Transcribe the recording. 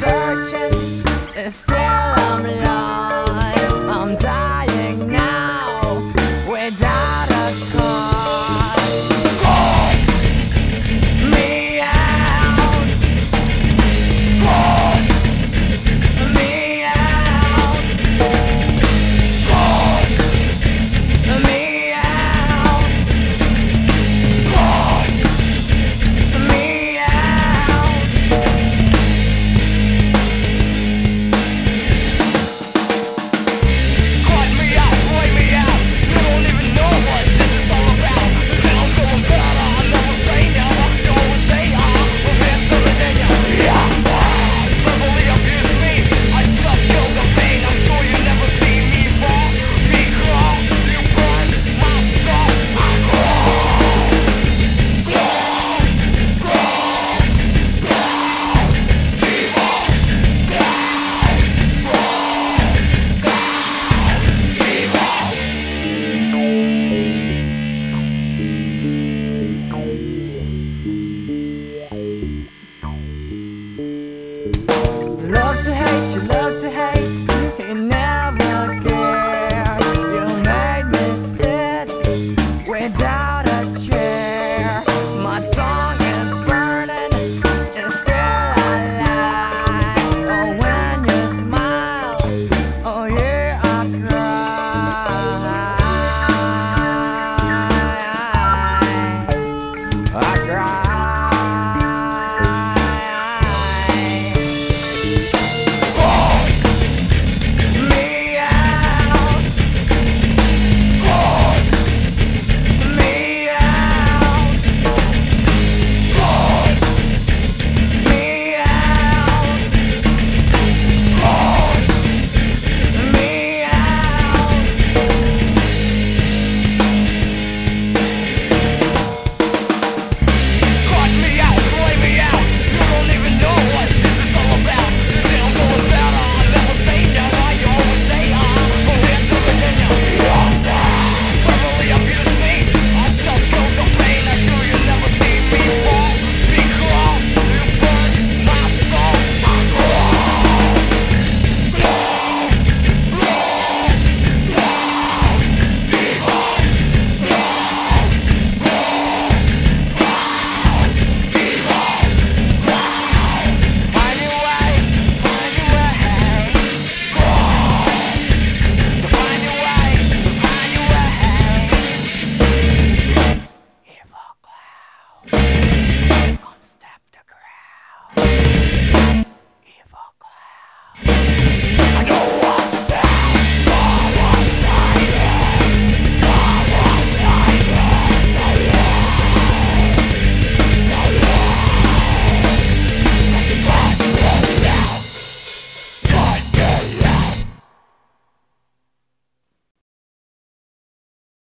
searching, still I'm lost. I'm dying